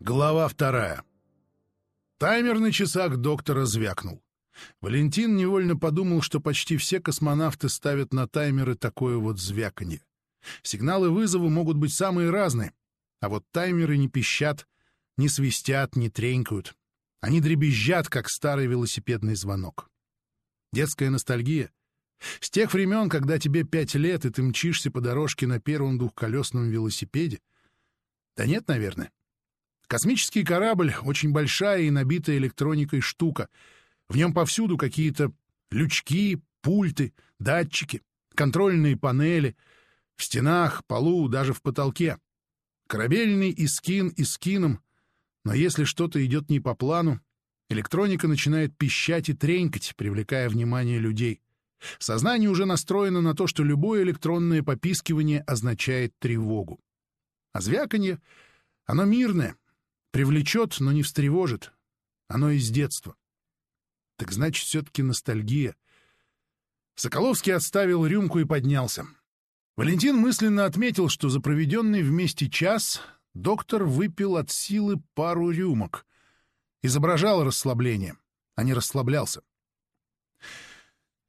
Глава вторая. Таймер на часах доктора звякнул. Валентин невольно подумал, что почти все космонавты ставят на таймеры такое вот звяканье. Сигналы вызова могут быть самые разные, а вот таймеры не пищат, не свистят, не тренькают. Они дребезжат, как старый велосипедный звонок. Детская ностальгия. С тех времен, когда тебе пять лет, и ты мчишься по дорожке на первом двухколесном велосипеде. Да нет, наверное. Космический корабль — очень большая и набитая электроникой штука. В нем повсюду какие-то лючки, пульты, датчики, контрольные панели. В стенах, полу, даже в потолке. Корабельный искин искином, но если что-то идет не по плану, электроника начинает пищать и тренькать, привлекая внимание людей. Сознание уже настроено на то, что любое электронное попискивание означает тревогу. А звяканье, оно мирное, привлечет, но не встревожит. Оно из детства. Так значит, все-таки ностальгия. Соколовский отставил рюмку и поднялся. Валентин мысленно отметил, что за проведенный вместе час доктор выпил от силы пару рюмок. Изображал расслабление, а не расслаблялся.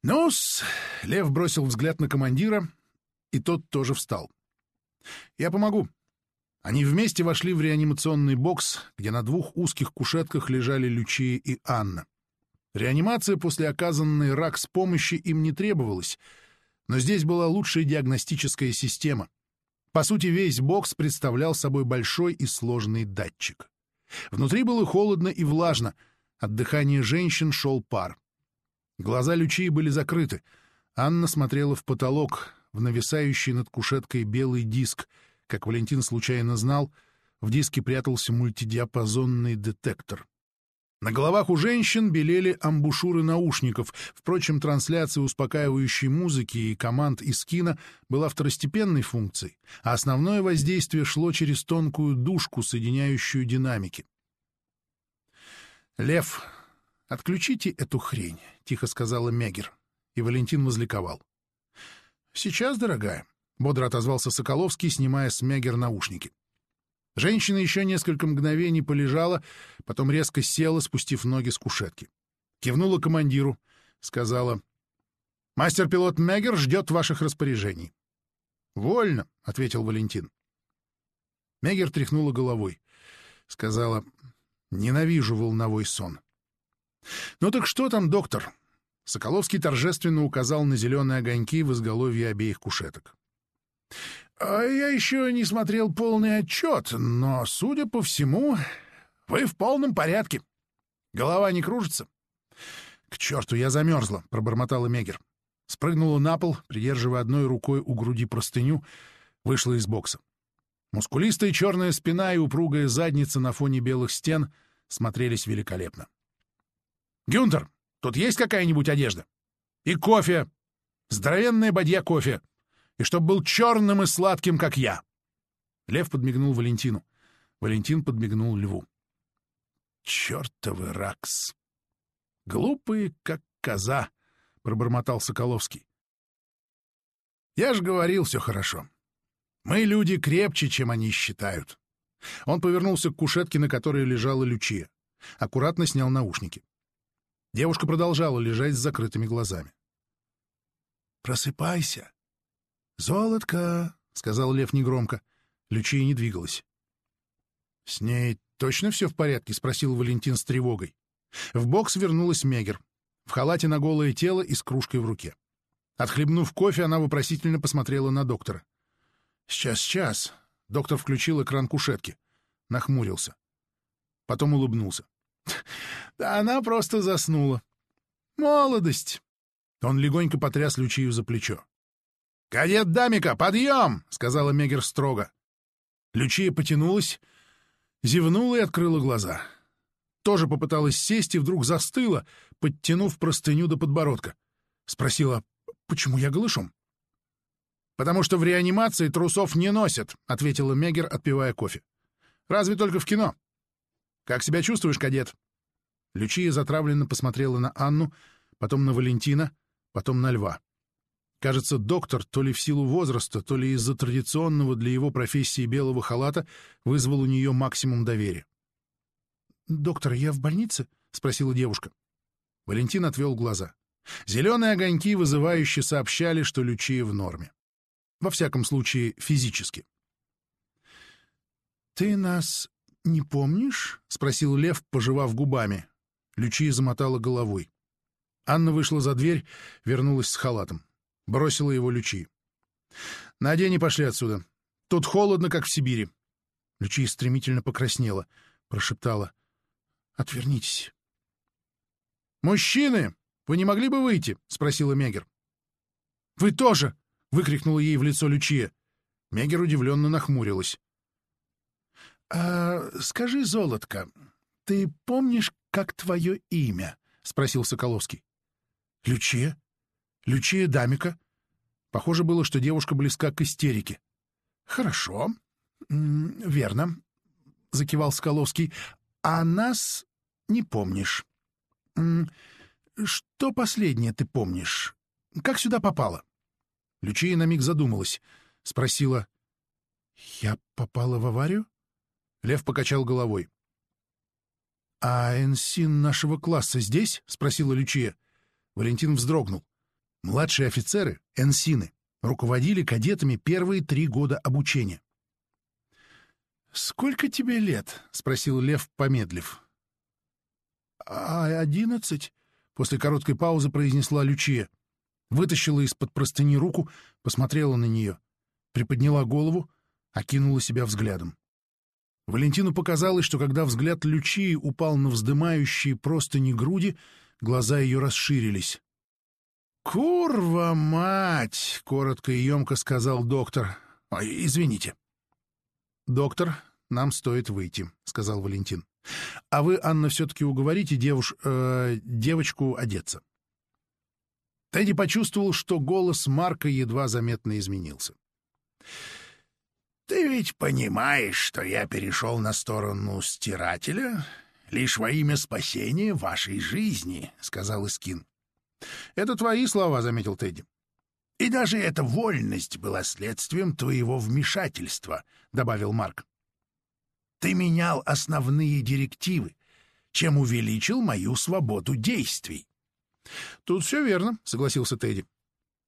«Ну-с», — Лев бросил взгляд на командира, и тот тоже встал. «Я помогу». Они вместе вошли в реанимационный бокс, где на двух узких кушетках лежали Лючия и Анна. Реанимация после оказанной рак с помощи им не требовалась, но здесь была лучшая диагностическая система. По сути, весь бокс представлял собой большой и сложный датчик. Внутри было холодно и влажно, от дыхания женщин шел пар. Глаза Лючии были закрыты. Анна смотрела в потолок, в нависающий над кушеткой белый диск. Как Валентин случайно знал, в диске прятался мультидиапазонный детектор. На головах у женщин белели амбушюры наушников. Впрочем, трансляция успокаивающей музыки и команд из кино была второстепенной функцией, а основное воздействие шло через тонкую дужку, соединяющую динамики. «Лев, отключите эту хрень», — тихо сказала Мегер, и Валентин возликовал. «Сейчас, дорогая», — бодро отозвался Соколовский, снимая с Мегер наушники. Женщина еще несколько мгновений полежала, потом резко села, спустив ноги с кушетки. Кивнула командиру, сказала, «Мастер-пилот Мегер ждет ваших распоряжений». «Вольно», — ответил Валентин. Мегер тряхнула головой, сказала, «Ненавижу волновой сон». «Ну так что там, доктор?» Соколовский торжественно указал на зеленые огоньки в изголовье обеих кушеток. А «Я еще не смотрел полный отчет, но, судя по всему, вы в полном порядке. Голова не кружится?» «К черту, я замерзла», — пробормотала Мегер. Спрыгнула на пол, придерживая одной рукой у груди простыню, вышла из бокса. Мускулистая черная спина и упругая задница на фоне белых стен смотрелись великолепно. «Гюнтер, тут есть какая-нибудь одежда? И кофе! Здоровенная бадья кофе! И чтоб был черным и сладким, как я!» Лев подмигнул Валентину. Валентин подмигнул Льву. «Чертовы ракс! Глупые, как коза!» — пробормотал Соколовский. «Я же говорил, все хорошо. Мы люди крепче, чем они считают». Он повернулся к кушетке, на которой лежала Лючия. Аккуратно снял наушники. Девушка продолжала лежать с закрытыми глазами. «Просыпайся! Золотко!» — сказал Лев негромко. Лючия не двигалась. «С ней точно все в порядке?» — спросил Валентин с тревогой. В бокс вернулась Мегер. В халате на голое тело и с кружкой в руке. Отхлебнув кофе, она вопросительно посмотрела на доктора. «Сейчас, сейчас!» — доктор включил экран кушетки. Нахмурился. Потом улыбнулся. Да она просто заснула. Молодость. Он легонько потряс Лючию за плечо. «Кадет Дамика, подъем!» — сказала Мегер строго. Лючия потянулась, зевнула и открыла глаза. Тоже попыталась сесть и вдруг застыла, подтянув простыню до подбородка. Спросила, почему я голышом? «Потому что в реанимации трусов не носят», — ответила Мегер, отпивая кофе. «Разве только в кино. Как себя чувствуешь, кадет?» Лючия затравленно посмотрела на Анну, потом на Валентина, потом на Льва. Кажется, доктор, то ли в силу возраста, то ли из-за традиционного для его профессии белого халата, вызвал у нее максимум доверия. «Доктор, я в больнице?» — спросила девушка. Валентин отвел глаза. Зеленые огоньки вызывающе сообщали, что Лючия в норме. Во всяком случае, физически. «Ты нас не помнишь?» — спросил Лев, пожевав губами. Лючия замотала головой. Анна вышла за дверь, вернулась с халатом. Бросила его Лючи. «Надень и пошли отсюда. Тут холодно, как в Сибири». Лючия стремительно покраснела, прошептала. «Отвернитесь». «Мужчины, вы не могли бы выйти?» — спросила Мегер. «Вы тоже!» — выкрикнула ей в лицо Лючия. Мегер удивленно нахмурилась. «А, скажи, золотко, ты помнишь, как твое имя?» — спросил Соколовский. «Лючия? Лючия Дамика?» Похоже было, что девушка близка к истерике. «Хорошо. верно», — закивал Соколовский. «А нас не помнишь. что последнее ты помнишь? Как сюда попала?» Лючия на миг задумалась. Спросила. «Я попала в аварию?» Лев покачал головой. «А энсин нашего класса здесь?» — спросила Лючия. Валентин вздрогнул. Младшие офицеры, энсины, руководили кадетами первые три года обучения. «Сколько тебе лет?» — спросил Лев, помедлив. «А одиннадцать?» — после короткой паузы произнесла Лючия. Вытащила из-под простыни руку, посмотрела на нее, приподняла голову, окинула себя взглядом. Валентину показалось, что когда взгляд Лючии упал на вздымающие простыни груди, глаза ее расширились. «Курва мать!» — коротко и емко сказал доктор. Ой, «Извините». «Доктор, нам стоит выйти», — сказал Валентин. «А вы, Анна, все-таки уговорите девуш... Э, девочку одеться». Тедди почувствовал, что голос Марка едва заметно изменился. «Ты ведь понимаешь, что я перешел на сторону стирателя лишь во имя спасения вашей жизни», — сказал Искин. «Это твои слова», — заметил Тедди. «И даже эта вольность была следствием твоего вмешательства», — добавил Марк. «Ты менял основные директивы, чем увеличил мою свободу действий». «Тут все верно», — согласился Тедди.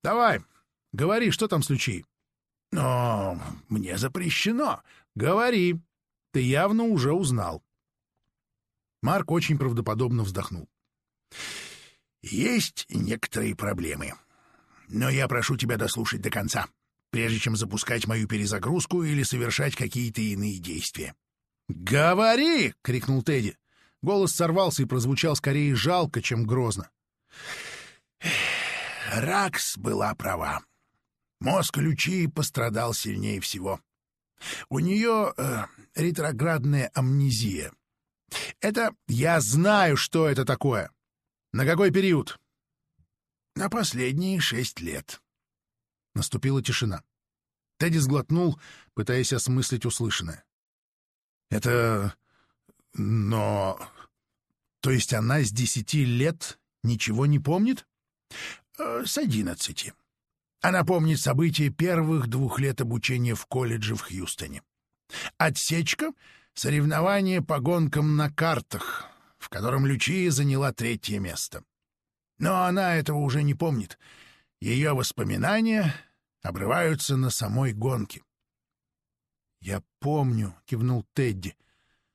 «Давай, говори, что там с Лючией?» «Но мне запрещено». «Говори. Ты явно уже узнал». Марк очень правдоподобно вздохнул. «Есть некоторые проблемы. Но я прошу тебя дослушать до конца, прежде чем запускать мою перезагрузку или совершать какие-то иные действия». «Говори!» — крикнул Тедди. Голос сорвался и прозвучал скорее жалко, чем грозно. Ракс была права. Мозг Лючии пострадал сильнее всего. У нее э, ретроградная амнезия. Это я знаю, что это такое. На какой период? На последние шесть лет. Наступила тишина. Тедди сглотнул, пытаясь осмыслить услышанное. Это... но... То есть она с десяти лет ничего не помнит? Э, с одиннадцати. Она помнит события первых двух лет обучения в колледже в Хьюстоне. Отсечка — соревнование по гонкам на картах, в котором Лючия заняла третье место. Но она этого уже не помнит. Ее воспоминания обрываются на самой гонке. «Я помню», — кивнул Тедди.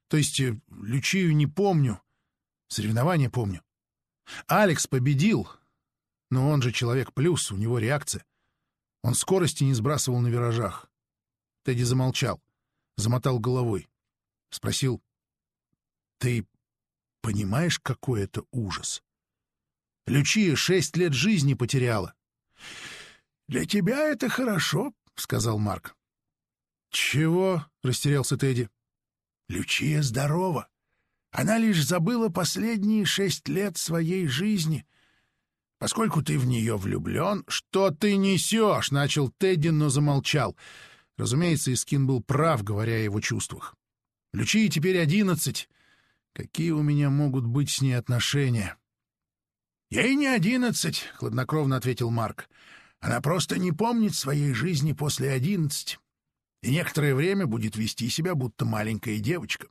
«То есть э, Лючию не помню, соревнования помню. Алекс победил, но он же человек плюс, у него реакция. Он скорости не сбрасывал на виражах. Тедди замолчал, замотал головой. Спросил, «Ты понимаешь, какой это ужас? Лючия шесть лет жизни потеряла». «Для тебя это хорошо», — сказал Марк. «Чего?» — растерялся Тедди. «Лючия здорова. Она лишь забыла последние шесть лет своей жизни» Поскольку ты в нее влюблен... — Что ты несешь? — начал Тедди, но замолчал. Разумеется, Искин был прав, говоря о его чувствах. Лючии теперь одиннадцать. Какие у меня могут быть с ней отношения? — Ей не одиннадцать, — хладнокровно ответил Марк. — Она просто не помнит своей жизни после одиннадцати и некоторое время будет вести себя, будто маленькая девочка.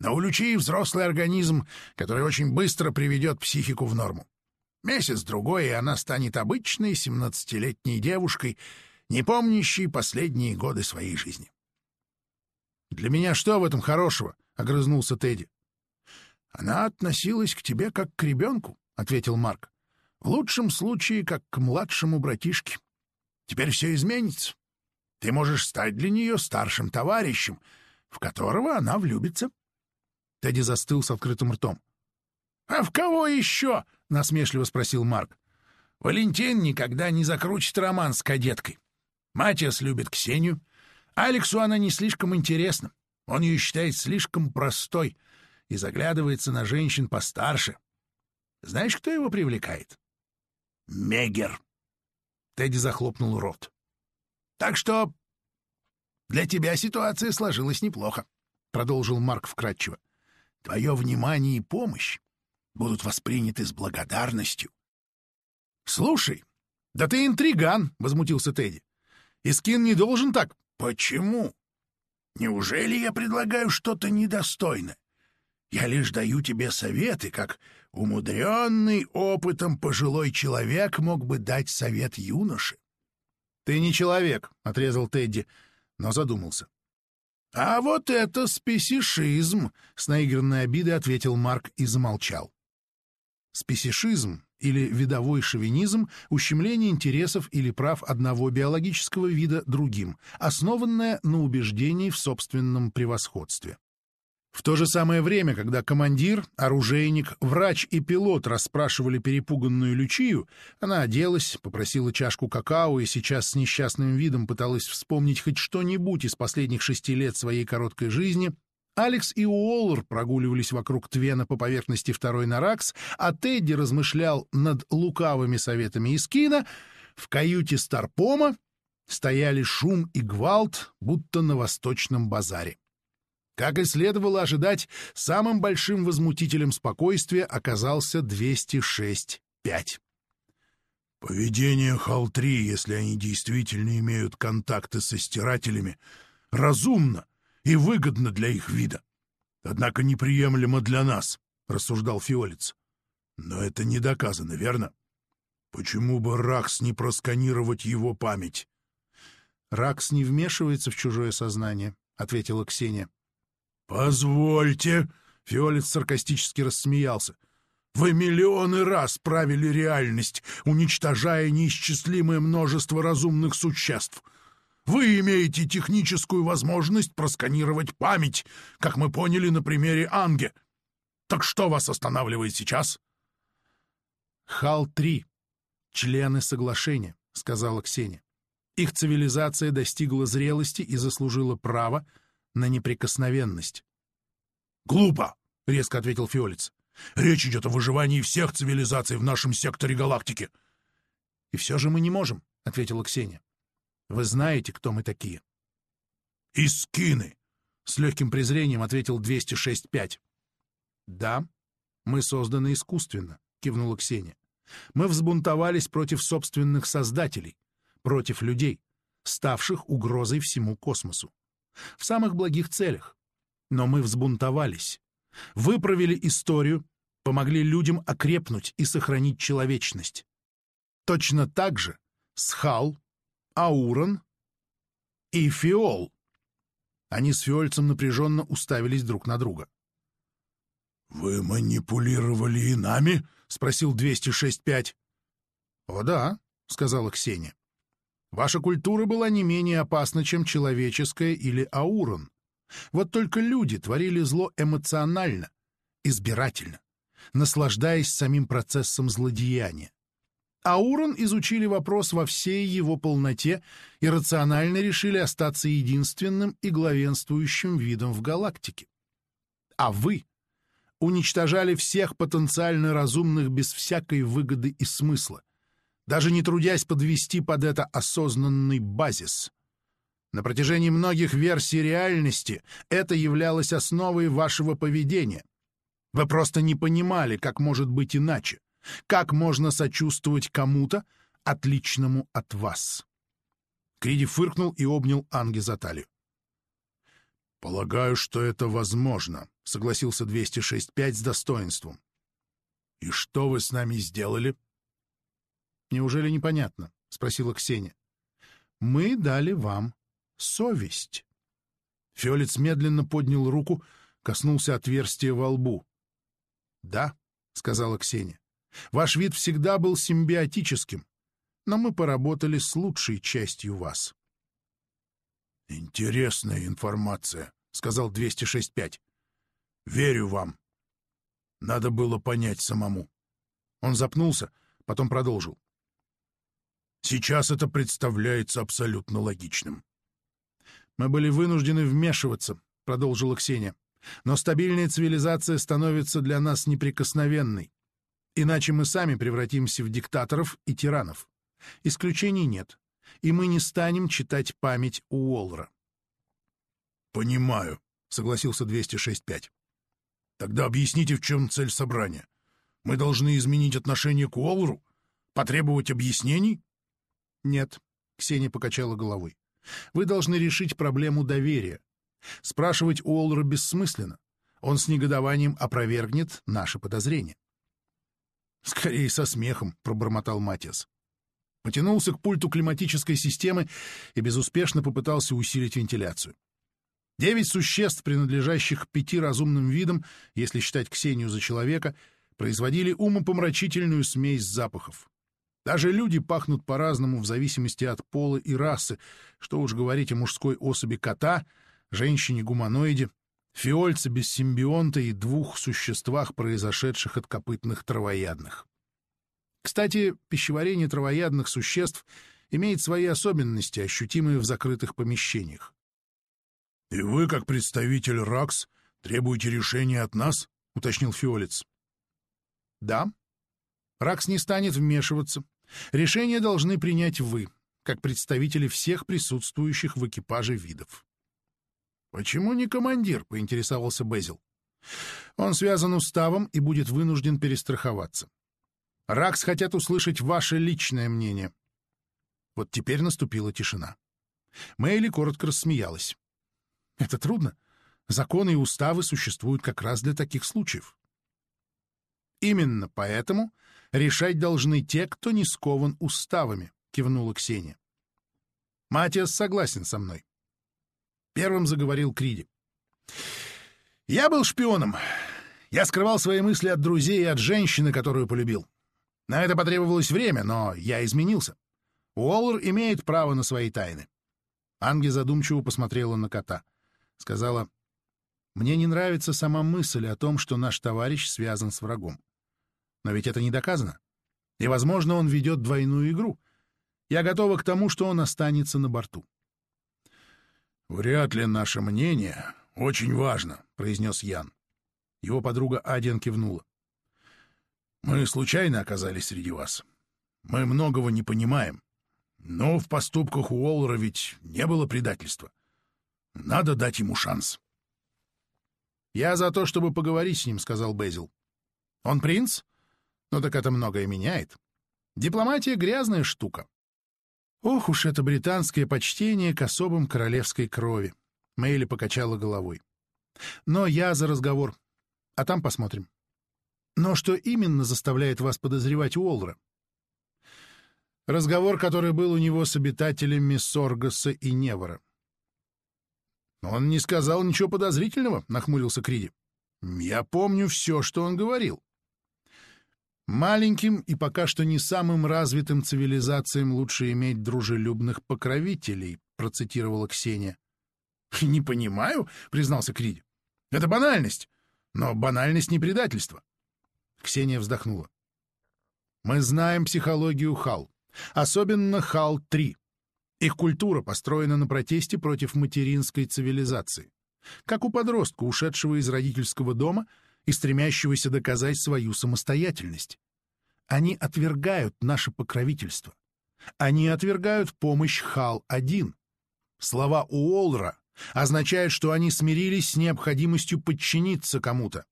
Но у Лючии взрослый организм, который очень быстро приведет психику в норму. Месяц-другой, и она станет обычной семнадцатилетней девушкой, не помнящей последние годы своей жизни. «Для меня что в этом хорошего?» — огрызнулся Тедди. «Она относилась к тебе как к ребенку», — ответил Марк. «В лучшем случае, как к младшему братишке. Теперь все изменится. Ты можешь стать для нее старшим товарищем, в которого она влюбится». Тедди застыл с открытым ртом. «А в кого еще?» — насмешливо спросил Марк. «Валентин никогда не закрутит роман с кадеткой. Матиас любит Ксению. Алексу она не слишком интересна. Он ее считает слишком простой и заглядывается на женщин постарше. Знаешь, кто его привлекает? Мегер. Тедди захлопнул рот. Так что для тебя ситуация сложилась неплохо, — продолжил Марк вкратчиво. Твое внимание и помощь будут восприняты с благодарностью. — Слушай, да ты интриган, — возмутился Тедди. — Искин не должен так. — Почему? Неужели я предлагаю что-то недостойное? Я лишь даю тебе советы, как умудренный опытом пожилой человек мог бы дать совет юноше. — Ты не человек, — отрезал Тедди, но задумался. — А вот это спесишизм! — с наигранной обидой ответил Марк и замолчал. Спесишизм или видовой шовинизм — ущемление интересов или прав одного биологического вида другим, основанное на убеждении в собственном превосходстве. В то же самое время, когда командир, оружейник, врач и пилот расспрашивали перепуганную Лючию, она оделась, попросила чашку какао и сейчас с несчастным видом пыталась вспомнить хоть что-нибудь из последних шести лет своей короткой жизни, Алекс и Уоллер прогуливались вокруг Твена по поверхности второй Наракс, а Тедди размышлял над лукавыми советами Искина, в каюте Старпома стояли шум и гвалт, будто на восточном базаре. Как и следовало ожидать, самым большим возмутителем спокойствия оказался 206-5. «Поведение Хал-3, если они действительно имеют контакты со стирателями, разумно и выгодно для их вида. Однако неприемлемо для нас», — рассуждал Фиолец. «Но это не доказано, верно? Почему бы Ракс не просканировать его память?» «Ракс не вмешивается в чужое сознание», — ответила Ксения. «Позвольте!» — Фиолет саркастически рассмеялся. «Вы миллионы раз правили реальность, уничтожая неисчислимое множество разумных существ. Вы имеете техническую возможность просканировать память, как мы поняли на примере Анге. Так что вас останавливает сейчас?» «Хал-3. Члены соглашения», — сказала Ксения. «Их цивилизация достигла зрелости и заслужила право на неприкосновенность. «Глупо!» — резко ответил Фиолец. «Речь идет о выживании всех цивилизаций в нашем секторе галактики». «И все же мы не можем», — ответила Ксения. «Вы знаете, кто мы такие». «Искины!» — с легким презрением ответил 206-5. «Да, мы созданы искусственно», — кивнула Ксения. «Мы взбунтовались против собственных создателей, против людей, ставших угрозой всему космосу в самых благих целях. Но мы взбунтовались, выправили историю, помогли людям окрепнуть и сохранить человечность. Точно так же Схал, Аурон и Фиол. Они с Фиольцем напряженно уставились друг на друга. «Вы манипулировали и нами?» — спросил 206-5. «О да», — сказала Ксения. Ваша культура была не менее опасна, чем человеческая или аурон. Вот только люди творили зло эмоционально, избирательно, наслаждаясь самим процессом злодеяния. Аурон изучили вопрос во всей его полноте и рационально решили остаться единственным и главенствующим видом в галактике. А вы уничтожали всех потенциально разумных без всякой выгоды и смысла, даже не трудясь подвести под это осознанный базис. На протяжении многих версий реальности это являлось основой вашего поведения. Вы просто не понимали, как может быть иначе, как можно сочувствовать кому-то, отличному от вас. Криди фыркнул и обнял Анги за талию. Полагаю, что это возможно, согласился 206.5 с достоинством. И что вы с нами сделали? Неужели непонятно? спросила Ксения. Мы дали вам совесть. Фиолец медленно поднял руку, коснулся отверстия во лбу. «Да», — сказала Ксения, — «ваш вид всегда был симбиотическим, но мы поработали с лучшей частью вас». «Интересная информация», — сказал 206.5. «Верю вам. Надо было понять самому». Он запнулся, потом продолжил. «Сейчас это представляется абсолютно логичным». «Мы были вынуждены вмешиваться», — продолжила Ксения. «Но стабильная цивилизация становится для нас неприкосновенной. Иначе мы сами превратимся в диктаторов и тиранов. Исключений нет, и мы не станем читать память Уоллера». «Понимаю», — согласился 206.5. «Тогда объясните, в чем цель собрания. Мы должны изменить отношение к Уоллеру? Потребовать объяснений?» «Нет», — Ксения покачала головой. Вы должны решить проблему доверия. Спрашивать Уоллера бессмысленно. Он с негодованием опровергнет наши подозрения. «Скорее со смехом», — пробормотал Матиас. Потянулся к пульту климатической системы и безуспешно попытался усилить вентиляцию. Девять существ, принадлежащих пяти разумным видам, если считать Ксению за человека, производили умопомрачительную смесь запахов. Даже люди пахнут по-разному в зависимости от пола и расы, что уж говорить о мужской особи кота, женщине-гуманоиде, фиольце без симбионта и двух существах, произошедших от копытных травоядных. Кстати, пищеварение травоядных существ имеет свои особенности, ощутимые в закрытых помещениях. — И вы, как представитель РАКС, требуете решения от нас? — уточнил Фиолец. — Да. РАКС не станет вмешиваться, Решение должны принять вы, как представители всех присутствующих в экипаже видов. «Почему не командир?» — поинтересовался Безил. «Он связан уставом и будет вынужден перестраховаться. Ракс хотят услышать ваше личное мнение». Вот теперь наступила тишина. Мэйли коротко рассмеялась. «Это трудно. Законы и уставы существуют как раз для таких случаев». «Именно поэтому решать должны те, кто не скован уставами», — кивнула Ксения. Матиас согласен со мной. Первым заговорил Криди. «Я был шпионом. Я скрывал свои мысли от друзей и от женщины, которую полюбил. На это потребовалось время, но я изменился. Уоллер имеет право на свои тайны». Анги задумчиво посмотрела на кота. Сказала, «Мне не нравится сама мысль о том, что наш товарищ связан с врагом. Но ведь это не доказано. И, возможно, он ведет двойную игру. Я готова к тому, что он останется на борту. «Вряд ли наше мнение очень важно», — произнес Ян. Его подруга Адиан кивнула. «Мы случайно оказались среди вас. Мы многого не понимаем. Но в поступках Уоллера ведь не было предательства. Надо дать ему шанс». «Я за то, чтобы поговорить с ним», — сказал Безил. «Он принц?» Ну так это многое меняет. Дипломатия — грязная штука. Ох уж это британское почтение к особам королевской крови. Мэйли покачала головой. Но я за разговор. А там посмотрим. Но что именно заставляет вас подозревать Уоллера? Разговор, который был у него с обитателями Соргаса и Невора. «Он не сказал ничего подозрительного», — нахмурился Криди. «Я помню все, что он говорил. Маленьким и пока что не самым развитым цивилизациям лучше иметь дружелюбных покровителей, процитировала Ксения. Не понимаю, признался Криди. Это банальность, но банальность не предательство. Ксения вздохнула. Мы знаем психологию Хал, особенно Хал-3. Их культура построена на протесте против материнской цивилизации. Как у подростка, ушедшего из родительского дома и стремящегося доказать свою самостоятельность. Они отвергают наше покровительство. Они отвергают помощь Хал-1. Слова Уолра означают, что они смирились с необходимостью подчиниться кому-то.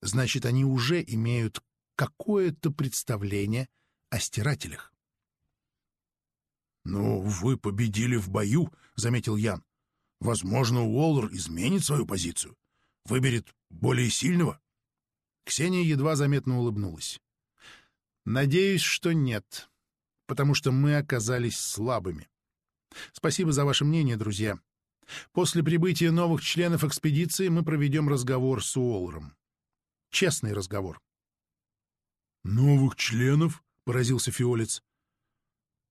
Значит, они уже имеют какое-то представление о стирателях. «Ну, вы победили в бою», — заметил Ян. Возможно, Уоллер изменит свою позицию, выберет более сильного. Ксения едва заметно улыбнулась. Надеюсь, что нет, потому что мы оказались слабыми. Спасибо за ваше мнение, друзья. После прибытия новых членов экспедиции мы проведем разговор с Уоллером. Честный разговор. «Новых членов?» — поразился Фиолец.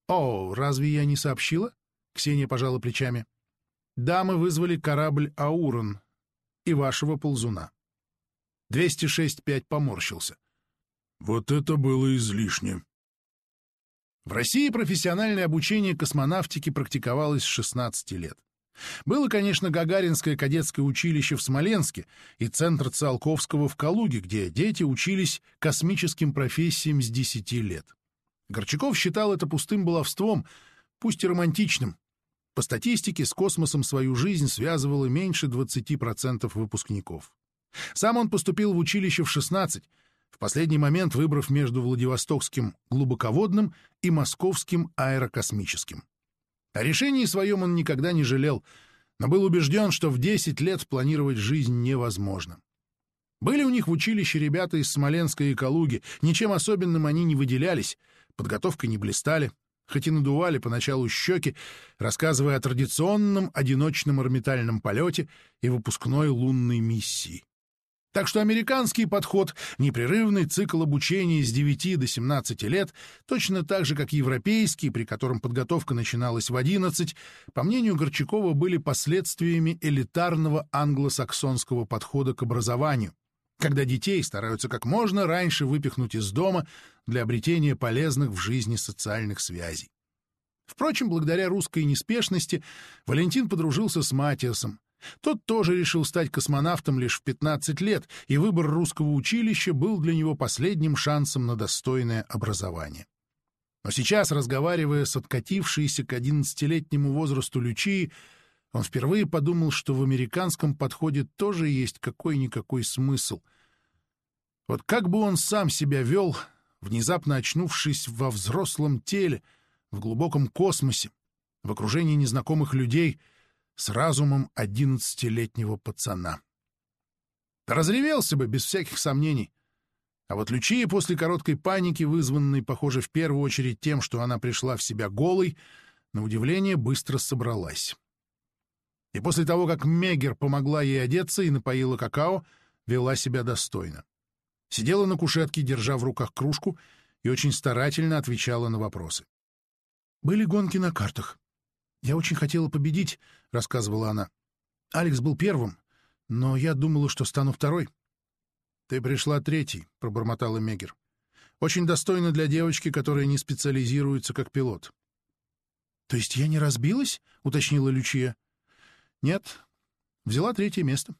«О, разве я не сообщила?» — Ксения пожала плечами. «Да, мы вызвали корабль «Аурон» и вашего ползуна». 206-5 поморщился. «Вот это было излишне». В России профессиональное обучение космонавтики практиковалось с 16 лет. Было, конечно, Гагаринское кадетское училище в Смоленске и Центр Циолковского в Калуге, где дети учились космическим профессиям с 10 лет. Горчаков считал это пустым баловством, пусть и романтичным. По статистике, с космосом свою жизнь связывало меньше 20% выпускников. Сам он поступил в училище в 16, в последний момент выбрав между Владивостокским глубоководным и Московским аэрокосмическим. О решении своем он никогда не жалел, но был убежден, что в 10 лет планировать жизнь невозможно. Были у них в училище ребята из Смоленска и Калуги, ничем особенным они не выделялись, подготовкой не блистали, хоть и надували поначалу щеки, рассказывая о традиционном одиночном орбитальном полете и выпускной лунной миссии. Так что американский подход, непрерывный цикл обучения с 9 до 17 лет, точно так же, как европейский, при котором подготовка начиналась в 11, по мнению Горчакова, были последствиями элитарного англосаксонского подхода к образованию, когда детей стараются как можно раньше выпихнуть из дома для обретения полезных в жизни социальных связей. Впрочем, благодаря русской неспешности Валентин подружился с Матиасом, тот тоже решил стать космонавтом лишь в 15 лет, и выбор русского училища был для него последним шансом на достойное образование. Но сейчас, разговаривая с откатившейся к 11-летнему возрасту Лючии, он впервые подумал, что в американском подходе тоже есть какой-никакой смысл. Вот как бы он сам себя вел, внезапно очнувшись во взрослом теле, в глубоком космосе, в окружении незнакомых людей — с разумом одиннадцатилетнего пацана. Разревелся бы, без всяких сомнений. А вот Лючия после короткой паники, вызванной, похоже, в первую очередь тем, что она пришла в себя голой, на удивление быстро собралась. И после того, как Мегер помогла ей одеться и напоила какао, вела себя достойно. Сидела на кушетке, держа в руках кружку, и очень старательно отвечала на вопросы. Были гонки на картах. «Я очень хотела победить», — рассказывала она. «Алекс был первым, но я думала, что стану второй». «Ты пришла третий», — пробормотала Мегер. «Очень достойно для девочки, которая не специализируется как пилот». «То есть я не разбилась?» — уточнила Лючия. «Нет. Взяла третье место.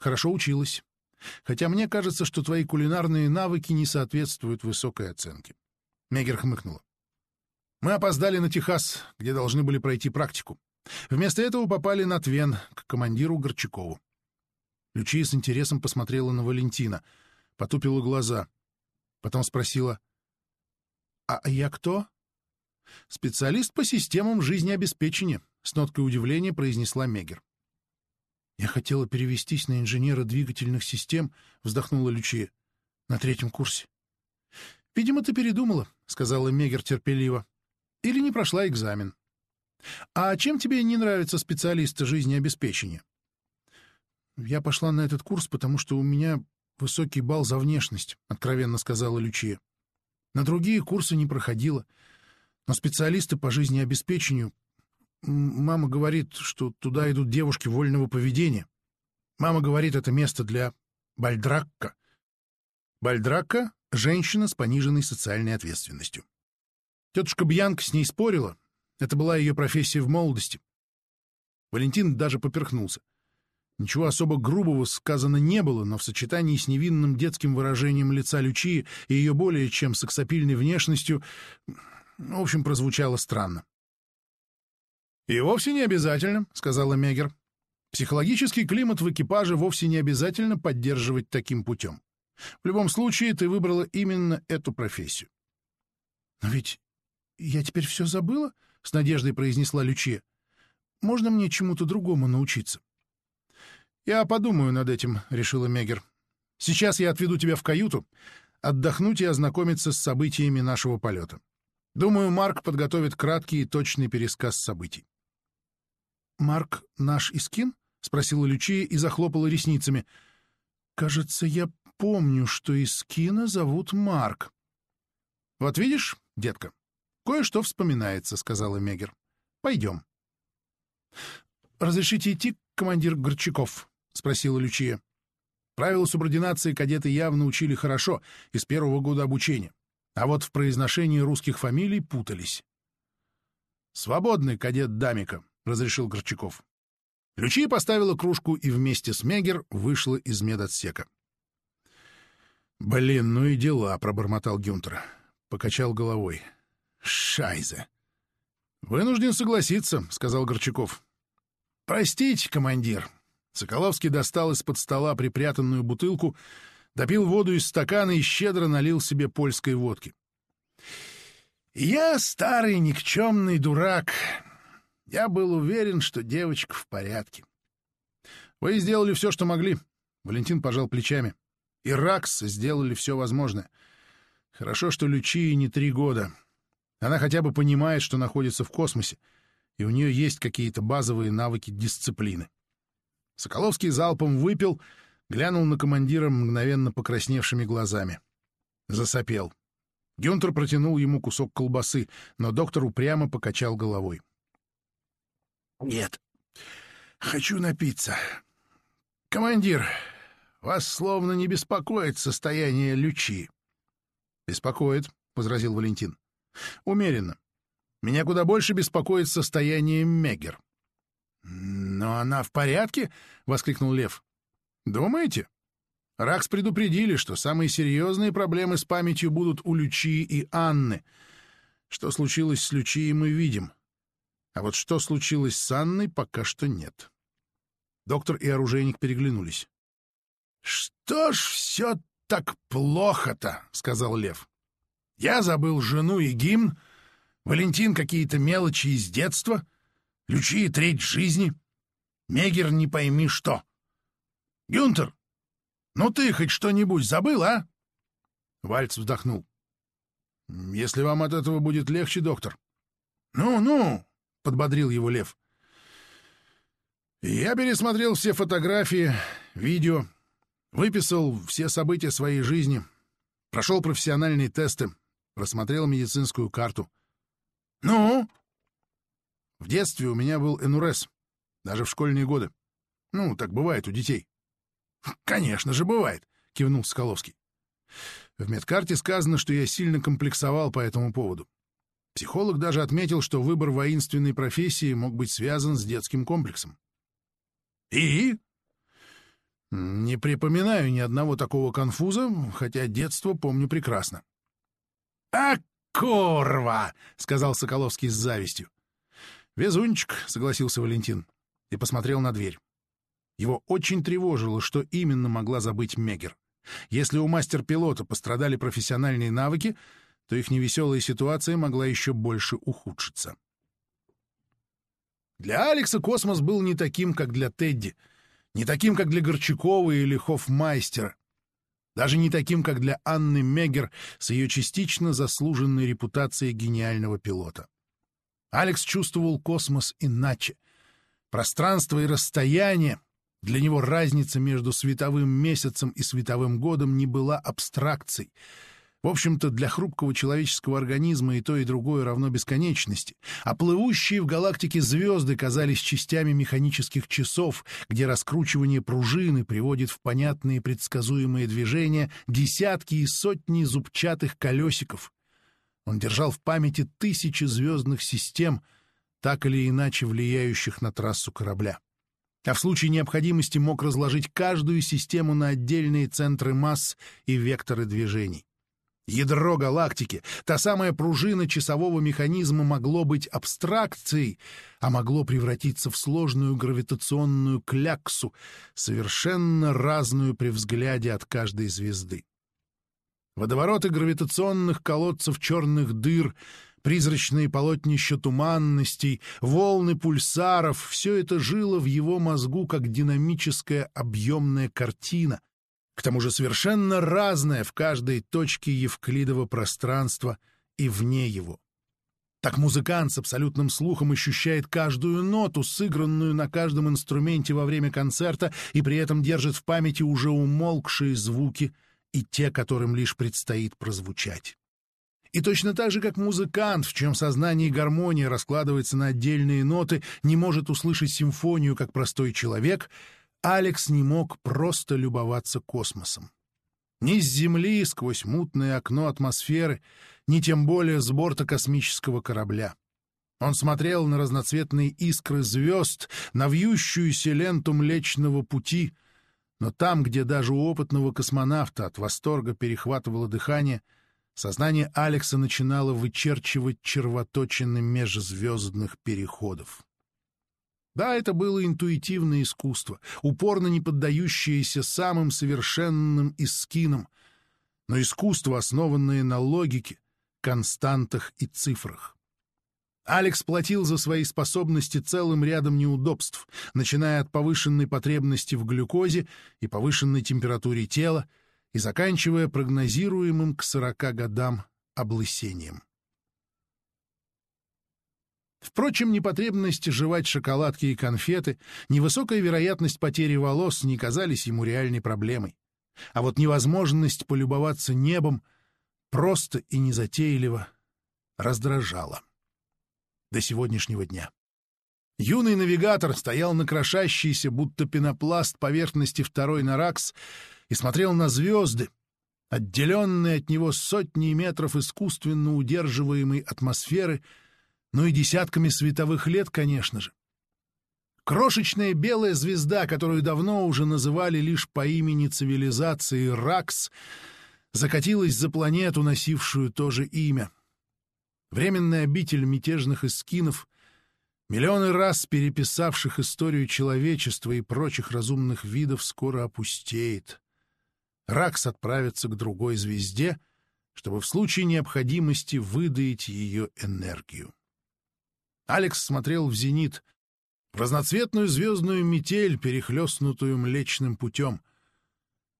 Хорошо училась. Хотя мне кажется, что твои кулинарные навыки не соответствуют высокой оценке». Мегер хмыкнула. Мы опоздали на Техас, где должны были пройти практику. Вместо этого попали на Твен, к командиру Горчакову. Лючия с интересом посмотрела на Валентина, потупила глаза. Потом спросила, «А я кто?» «Специалист по системам жизнеобеспечения», — с ноткой удивления произнесла Мегер. «Я хотела перевестись на инженера двигательных систем», — вздохнула Лючия, — «на третьем курсе». «Видимо, ты передумала», — сказала Мегер терпеливо. Или не прошла экзамен. А чем тебе не нравятся специалисты жизнеобеспечения? Я пошла на этот курс, потому что у меня высокий балл за внешность, откровенно сказала Лючия. На другие курсы не проходила. Но специалисты по жизнеобеспечению... Мама говорит, что туда идут девушки вольного поведения. Мама говорит, это место для бальдракка. Бальдракка — женщина с пониженной социальной ответственностью. Тетушка Бьянка с ней спорила. Это была ее профессия в молодости. Валентин даже поперхнулся. Ничего особо грубого сказано не было, но в сочетании с невинным детским выражением лица Лючи и ее более чем сексапильной внешностью, в общем, прозвучало странно. «И вовсе не обязательно», — сказала Мегер. «Психологический климат в экипаже вовсе не обязательно поддерживать таким путем. В любом случае, ты выбрала именно эту профессию». «Но ведь «Я теперь все забыла?» — с надеждой произнесла Лючия. можно мне чему-то другому научиться? «Я подумаю над этим», — решила Мегер. «Сейчас я отведу тебя в каюту, отдохнуть и ознакомиться с событиями нашего полета. Думаю, Марк подготовит краткий и точный пересказ событий». «Марк наш Искин?» — спросила Лючия и захлопала ресницами. «Кажется, я помню, что Искина зовут Марк». «Вот видишь, детка, кое-что вспоминается», — сказала Мегер. «Пойдем». «Разрешите идти, командир Горчаков?» — спросила Лючия. Правила субординации кадеты явно учили хорошо из первого года обучения, а вот в произношении русских фамилий путались. «Свободный кадет Дамика», — разрешил Горчаков. Лючия поставила кружку и вместе с Мегер вышла из медотсека. «Блин, ну и дела», — пробормотал Гюнтер. Покачал головой. «Шайзе!» «Вынужден согласиться», — сказал Горчаков. «Простите, командир», Соколовский достал из-под стола припрятанную бутылку, допил воду из стакана и щедро налил себе польской водки. «Я старый никчемный дурак. Я был уверен, что девочка в порядке». «Вы сделали все, что могли», — Валентин пожал плечами. «И Ракс сделали все возможное. Хорошо, что Лючии не три года. Она хотя бы понимает, что находится в космосе, и у нее есть какие-то базовые навыки дисциплины. Соколовский залпом выпил, глянул на командира мгновенно покрасневшими глазами. Засопел. Гюнтер протянул ему кусок колбасы, но доктор упрямо покачал головой. — Нет, хочу напиться. Командир, вас словно не беспокоит состояние лючи. — Беспокоит, — возразил Валентин. — Умеренно. Меня куда больше беспокоит состояние Мегер. «Но она в порядке?» — воскликнул Лев. «Думаете?» Ракс предупредили, что самые серьезные проблемы с памятью будут у Лючи и Анны. Что случилось с Лючией, мы видим. А вот что случилось с Анной, пока что нет. Доктор и оружейник переглянулись. «Что ж все так плохо-то?» — сказал Лев. «Я забыл жену и гимн, Валентин какие-то мелочи из детства, Лючи треть жизни. Мегер не пойми что. Гюнтер, ну ты хоть что-нибудь забыл, а? Вальц вздохнул. Если вам от этого будет легче, доктор. Ну-ну, подбодрил его Лев. Я пересмотрел все фотографии, видео, выписал все события своей жизни, прошел профессиональные тесты, просмотрел медицинскую карту. «Ну?» В детстве у меня был энурез, даже в школьные годы. Ну, так бывает у детей. — Конечно же, бывает, — кивнул Скаловский. В медкарте сказано, что я сильно комплексовал по этому поводу. Психолог даже отметил, что выбор воинственной профессии мог быть связан с детским комплексом. «И?» «Не припоминаю ни одного такого конфуза, хотя детство помню прекрасно». «А, корва!» — сказал Соколовский с завистью. «Везунчик», — согласился Валентин и посмотрел на дверь. Его очень тревожило, что именно могла забыть Мегер. Если у мастер-пилота пострадали профессиональные навыки, то их невеселая ситуация могла еще больше ухудшиться. Для Алекса космос был не таким, как для Тедди, не таким, как для Горчакова или Хофмайстера, даже не таким, как для Анны Мегер с ее частично заслуженной репутацией гениального пилота. Алекс чувствовал космос иначе. Пространство и расстояние, для него разница между световым месяцем и световым годом не была абстракцией. В общем-то, для хрупкого человеческого организма и то, и другое равно бесконечности, а плывущие в галактике звезды казались частями механических часов, где раскручивание пружины приводит в понятные предсказуемые движения десятки и сотни зубчатых колесиков, он держал в памяти тысячи звездных систем, так или иначе влияющих на трассу корабля. А в случае необходимости мог разложить каждую систему на отдельные центры масс и векторы движений. Ядро галактики, та самая пружина часового механизма могло быть абстракцией, а могло превратиться в сложную гравитационную кляксу, совершенно разную при взгляде от каждой звезды. Водовороты гравитационных колодцев черных дыр Призрачные полотнища туманностей, волны пульсаров — все это жило в его мозгу как динамическая объемная картина, к тому же совершенно разная в каждой точке евклидова пространства и вне его. Так музыкант с абсолютным слухом ощущает каждую ноту, сыгранную на каждом инструменте во время концерта, и при этом держит в памяти уже умолкшие звуки и те, которым лишь предстоит прозвучать. И точно так же, как музыкант, в чьем сознании гармония раскладывается на отдельные ноты, не может услышать симфонию, как простой человек, Алекс не мог просто любоваться космосом. Ни с Земли, сквозь мутное окно атмосферы, ни тем более с борта космического корабля. Он смотрел на разноцветные искры звезд, на вьющуюся ленту Млечного Пути, но там, где даже у опытного космонавта от восторга перехватывало дыхание, сознание Алекса начинало вычерчивать червоточины межзвездных переходов. Да, это было интуитивное искусство, упорно не поддающееся самым совершенным искинам, но искусство, основанное на логике, константах и цифрах. Алекс платил за свои способности целым рядом неудобств, начиная от повышенной потребности в глюкозе и повышенной температуре тела и заканчивая прогнозируемым к 40 годам облысением. Впрочем, непотребность жевать шоколадки и конфеты, невысокая вероятность потери волос не казались ему реальной проблемой. А вот невозможность полюбоваться небом просто и незатейливо раздражала. До сегодняшнего дня. Юный навигатор стоял на крошащейся, будто пенопласт поверхности второй Наракс, и смотрел на звезды, отделенные от него сотни метров искусственно удерживаемой атмосферы — ну и десятками световых лет, конечно же. Крошечная белая звезда, которую давно уже называли лишь по имени цивилизации Ракс, закатилась за планету, носившую то же имя. Временный обитель мятежных эскинов, миллионы раз переписавших историю человечества и прочих разумных видов, скоро опустеет. Ракс отправится к другой звезде, чтобы в случае необходимости выдаить ее энергию. Алекс смотрел в зенит, в разноцветную звездную метель, перехлестнутую Млечным путем.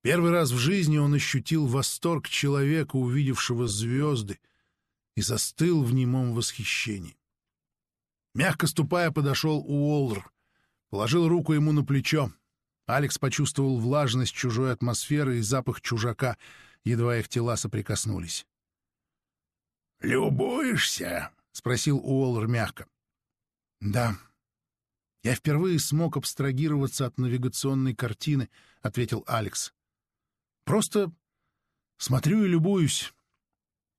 Первый раз в жизни он ощутил восторг человека, увидевшего звезды, и застыл в немом восхищении. Мягко ступая, подошел Уоллер, положил руку ему на плечо. Алекс почувствовал влажность чужой атмосферы и запах чужака, едва их тела соприкоснулись. «Любуешься?» — спросил Уоллер мягко. Да. Я впервые смог абстрагироваться от навигационной картины, ответил Алекс. Просто смотрю и любуюсь.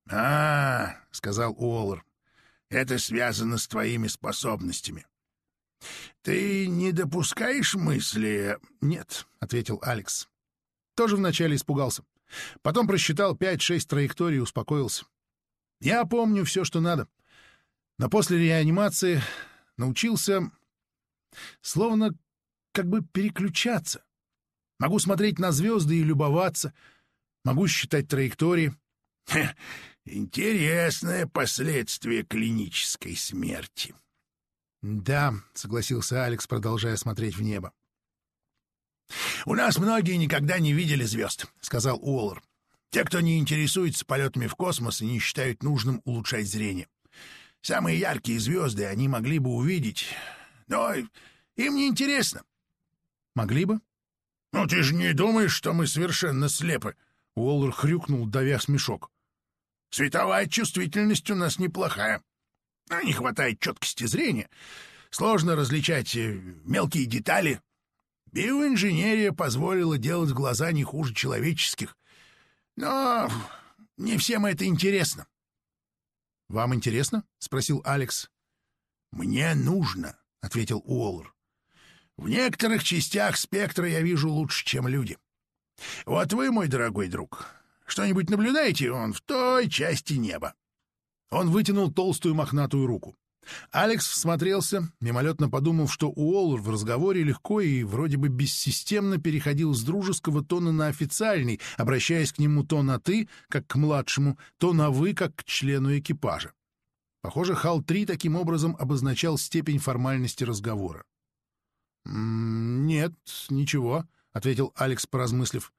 А, сказал Уоллер. Это связано с твоими способностями. Ты не допускаешь мысли? Нет, ответил Алекс. Тоже вначале испугался. Потом просчитал пять-шесть траекторий и успокоился. Я помню все, что надо. Но после реанимации научился словно как бы переключаться. Могу смотреть на звезды и любоваться, могу считать траектории. интересное последствие клинической смерти. Да, согласился Алекс, продолжая смотреть в небо. У нас многие никогда не видели звезд, сказал Уоллер. Те, кто не интересуется полетами в космос и не считают нужным улучшать зрение. Самые яркие звезды они могли бы увидеть, но им не интересно. Могли бы? Ну, ты же не думаешь, что мы совершенно слепы? Уоллер хрюкнул, давя смешок. Световая чувствительность у нас неплохая. Но не хватает четкости зрения. Сложно различать э, мелкие детали. Биоинженерия позволила делать глаза не хуже человеческих. Но не всем это интересно. «Вам интересно?» — спросил Алекс. «Мне нужно», — ответил Уоллер. «В некоторых частях спектра я вижу лучше, чем люди. Вот вы, мой дорогой друг, что-нибудь наблюдаете он в той части неба?» Он вытянул толстую мохнатую руку. Алекс всмотрелся, мимолетно подумав, что Уоллер в разговоре легко и вроде бы бессистемно переходил с дружеского тона на официальный, обращаясь к нему то на «ты», как к младшему, то на «вы», как к члену экипажа. Похоже, Хал-3 таким образом обозначал степень формальности разговора. «Нет, ничего», — ответил Алекс, поразмыслив.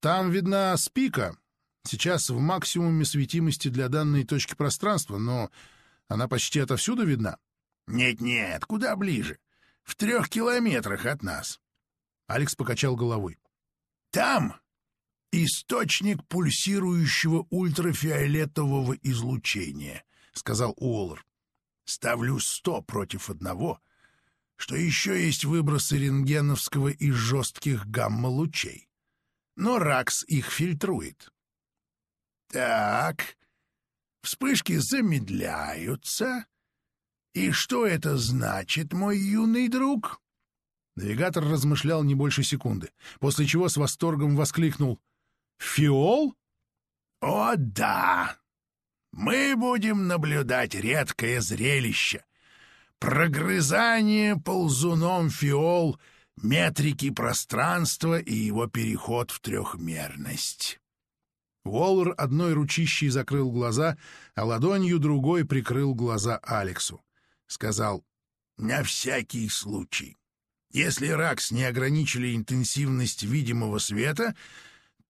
«Там видна спика. Сейчас в максимуме светимости для данной точки пространства, но она почти отовсюду видна». «Нет-нет, куда ближе. В трех километрах от нас». Алекс покачал головой. «Там источник пульсирующего ультрафиолетового излучения», — сказал Уоллер. «Ставлю сто против одного» что еще есть выбросы рентгеновского и жестких гамма-лучей. Но РАКС их фильтрует. Так, вспышки замедляются. И что это значит, мой юный друг? Навигатор размышлял не больше секунды, после чего с восторгом воскликнул. «Фиол?» «О, да! Мы будем наблюдать редкое зрелище прогрызание ползуном фиол метрики пространства и его переход в трехмерность. Уоллер одной ручищей закрыл глаза, а ладонью другой прикрыл глаза Алексу. Сказал, «На всякий случай. Если РАКС не ограничили интенсивность видимого света,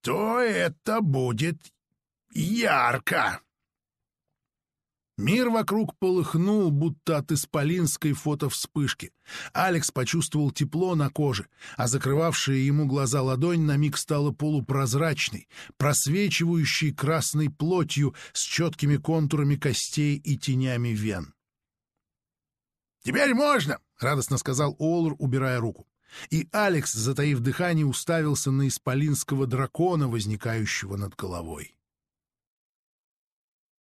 то это будет ярко». Мир вокруг полыхнул, будто от исполинской фотовспышки. Алекс почувствовал тепло на коже, а закрывавшая ему глаза ладонь на миг стала полупрозрачной, просвечивающей красной плотью с четкими контурами костей и тенями вен. «Теперь можно!» — радостно сказал Олр, убирая руку. И Алекс, затаив дыхание, уставился на исполинского дракона, возникающего над головой.